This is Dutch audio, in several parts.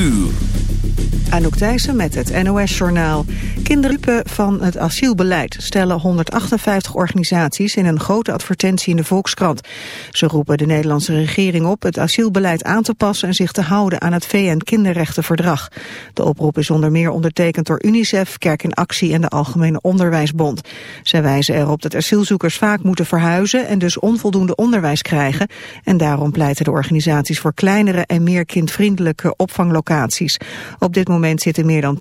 uur. Anouk Thijssen met het NOS-journaal. Kinderrupen van het asielbeleid stellen 158 organisaties in een grote advertentie in de Volkskrant. Ze roepen de Nederlandse regering op het asielbeleid aan te passen en zich te houden aan het VN-kinderrechtenverdrag. De oproep is onder meer ondertekend door UNICEF, Kerk in Actie en de Algemene Onderwijsbond. Zij wijzen erop dat asielzoekers vaak moeten verhuizen en dus onvoldoende onderwijs krijgen. En daarom pleiten de organisaties voor kleinere en meer kindvriendelijke opvanglocaties. Op dit moment moment zitten meer dan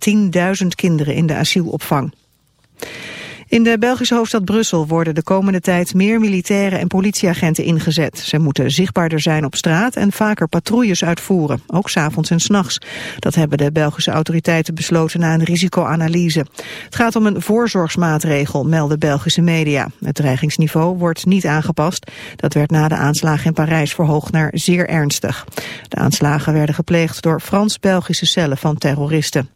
10.000 kinderen in de asielopvang. In de Belgische hoofdstad Brussel worden de komende tijd meer militairen en politieagenten ingezet. Ze moeten zichtbaarder zijn op straat en vaker patrouilles uitvoeren, ook s'avonds en s'nachts. Dat hebben de Belgische autoriteiten besloten na een risicoanalyse. Het gaat om een voorzorgsmaatregel, melden Belgische media. Het dreigingsniveau wordt niet aangepast. Dat werd na de aanslagen in Parijs verhoogd naar zeer ernstig. De aanslagen werden gepleegd door Frans-Belgische cellen van terroristen.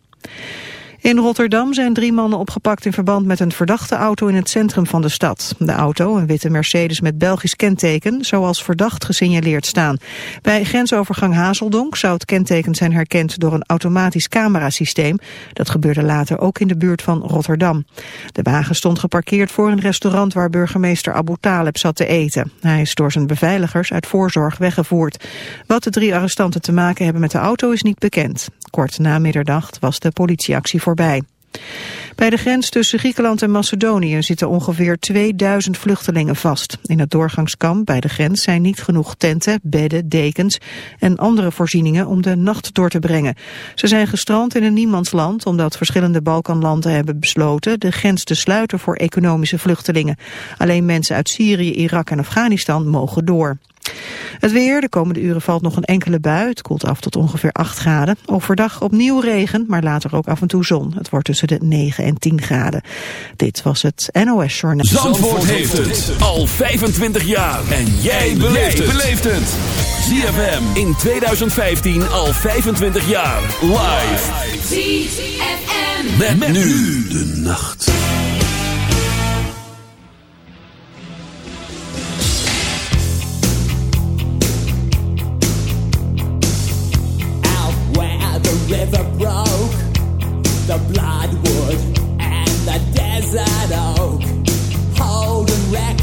In Rotterdam zijn drie mannen opgepakt in verband met een verdachte auto in het centrum van de stad. De auto, een witte Mercedes met Belgisch kenteken, zou als verdacht gesignaleerd staan. Bij grensovergang Hazeldonk zou het kenteken zijn herkend door een automatisch camerasysteem. Dat gebeurde later ook in de buurt van Rotterdam. De wagen stond geparkeerd voor een restaurant waar burgemeester Abu Taleb zat te eten. Hij is door zijn beveiligers uit voorzorg weggevoerd. Wat de drie arrestanten te maken hebben met de auto is niet bekend. Kort na middernacht was de politieactie Bij de grens tussen Griekenland en Macedonië zitten ongeveer 2000 vluchtelingen vast. In het doorgangskamp bij de grens zijn niet genoeg tenten, bedden, dekens en andere voorzieningen om de nacht door te brengen. Ze zijn gestrand in een niemandsland omdat verschillende Balkanlanden hebben besloten de grens te sluiten voor economische vluchtelingen. Alleen mensen uit Syrië, Irak en Afghanistan mogen door. Het weer, de komende uren valt nog een enkele bui. Het koelt af tot ongeveer 8 graden. Overdag opnieuw regen, maar later ook af en toe zon. Het wordt tussen de 9 en 10 graden. Dit was het NOS Journaal. Zandvoort, heeft het al 25 jaar. En jij beleeft het. ZFM in 2015 al 25 jaar. Live. ZFM. Met, met nu de nacht. River broke, the bloodwood and the desert oak, holding wrecks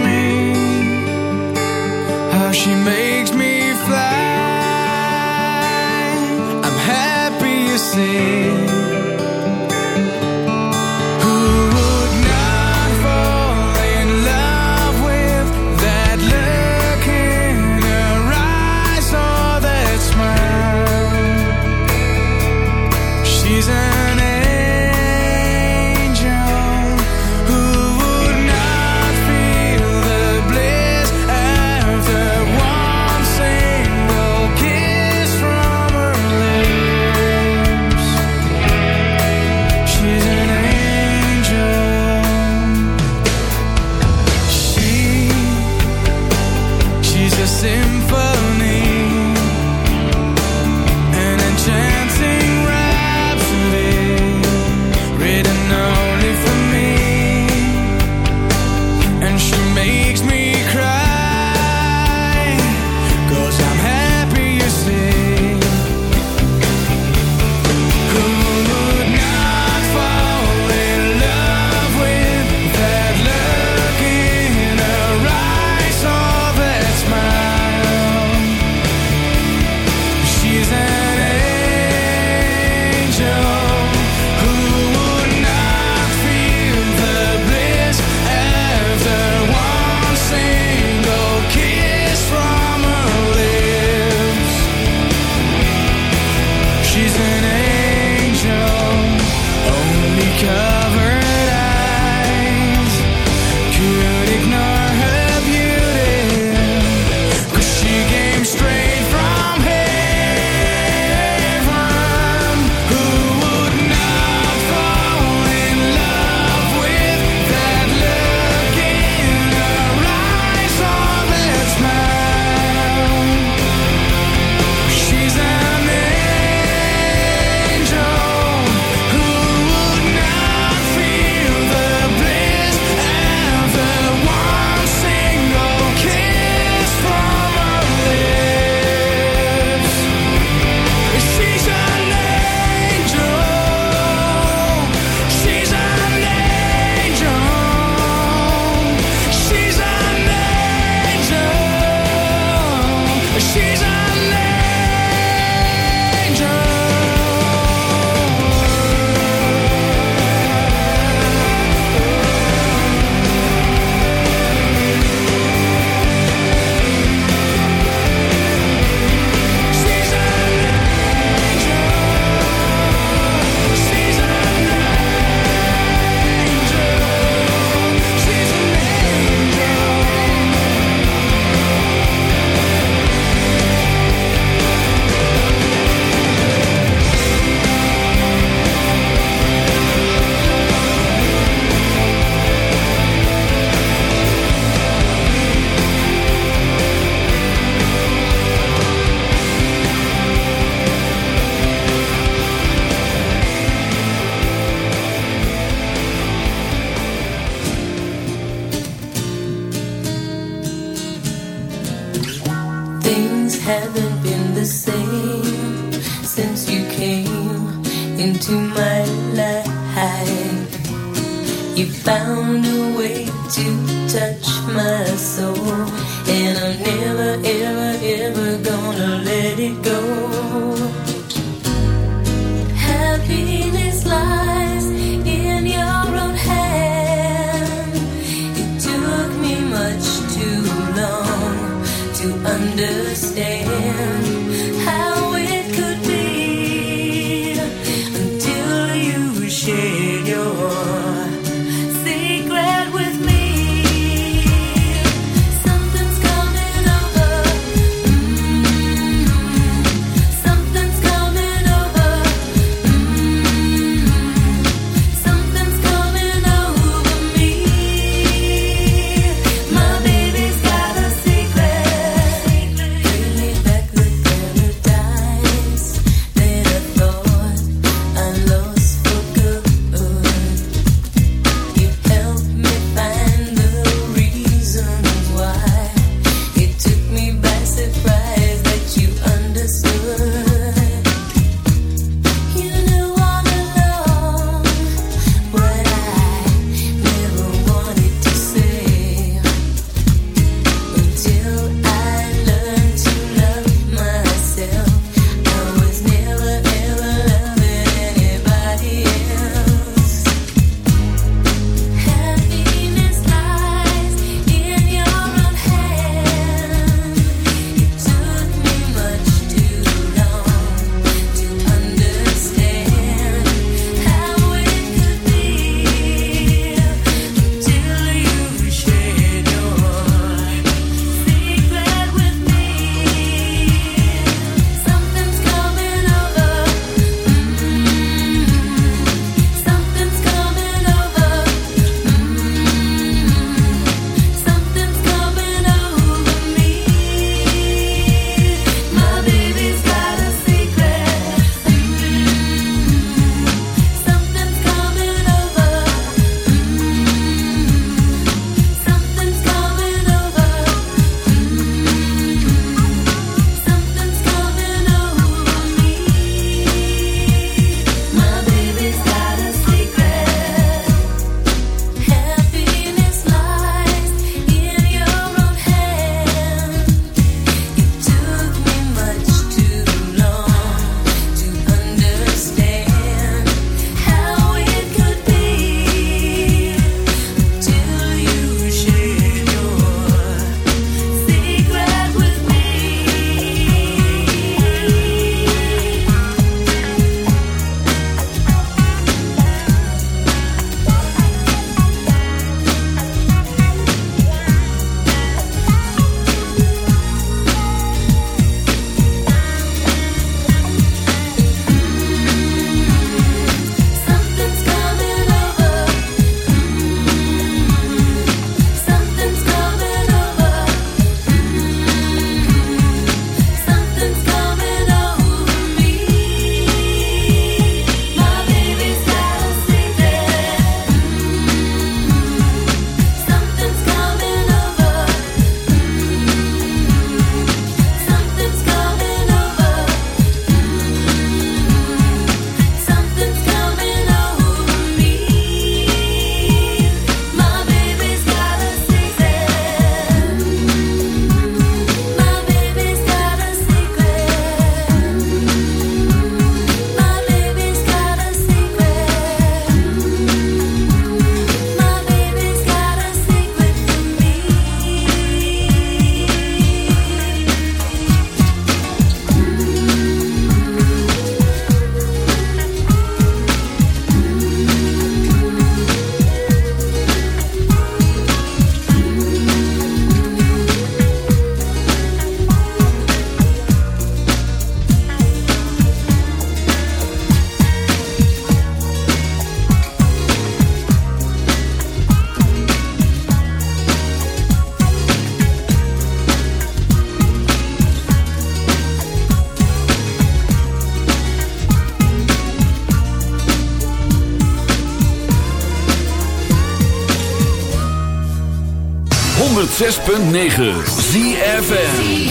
106.9 ZFM.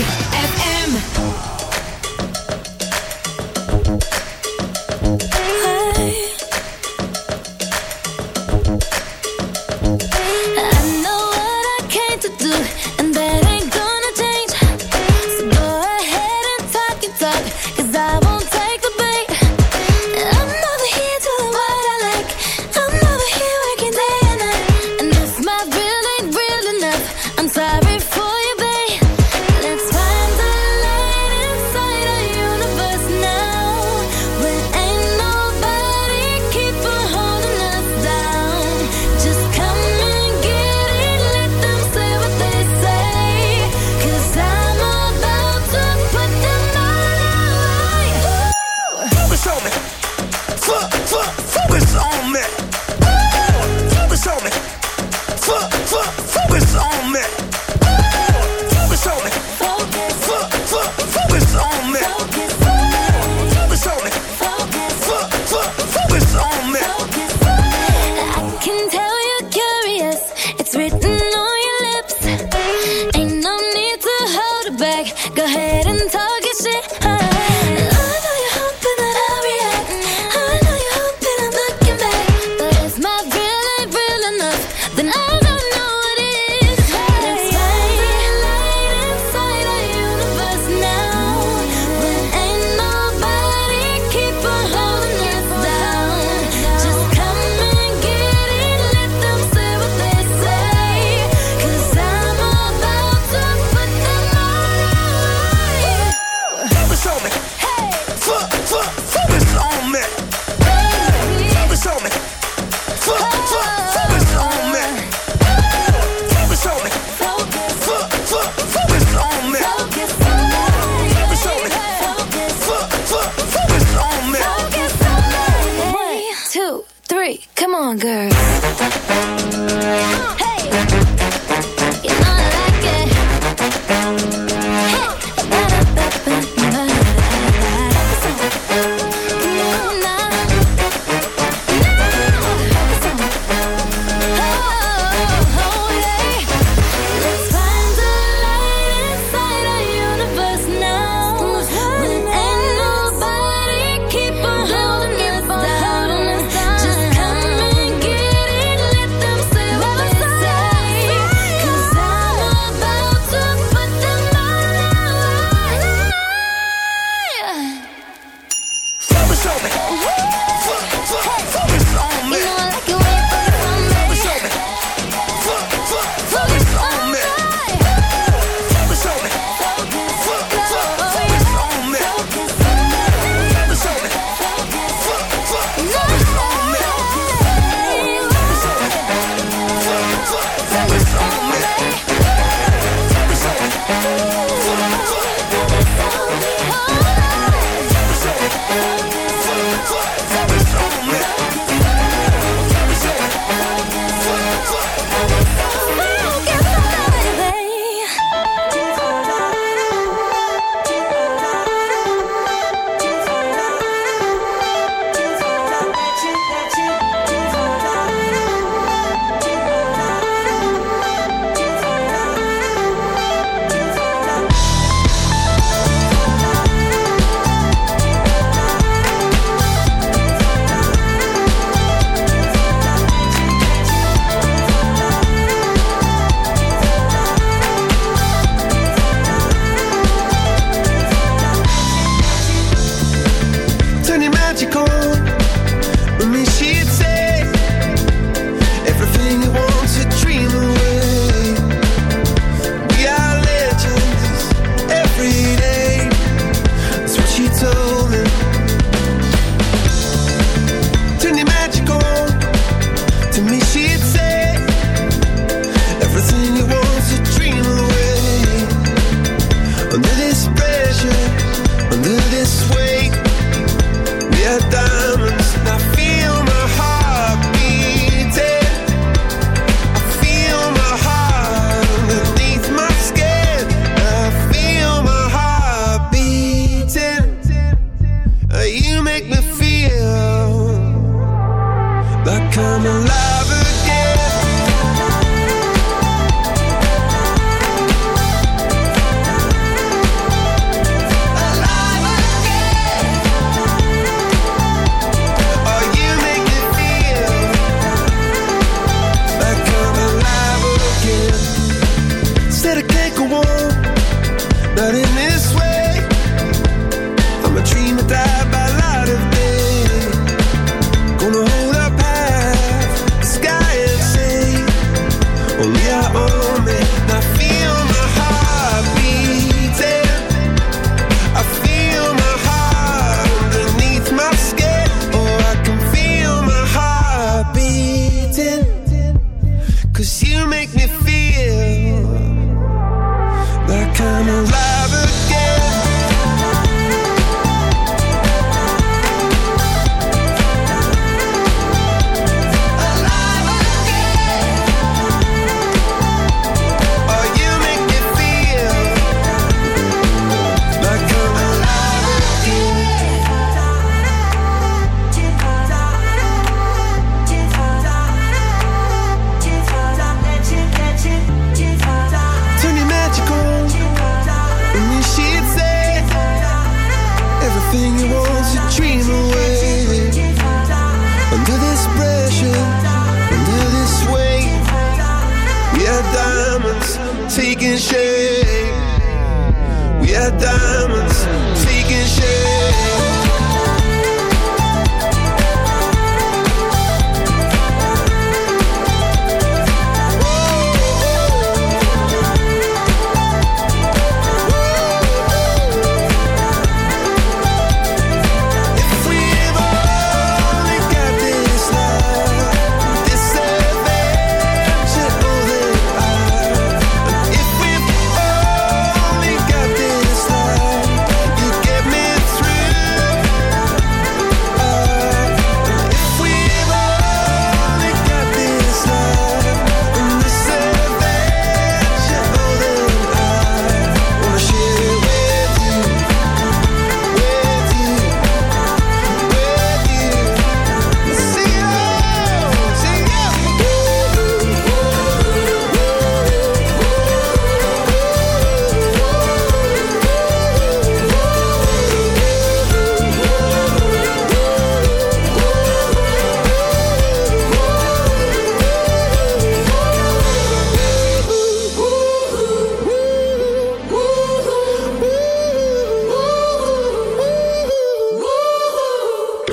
Two, three, come on, girls. Hey,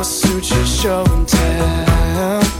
I'm a suit your show and tell.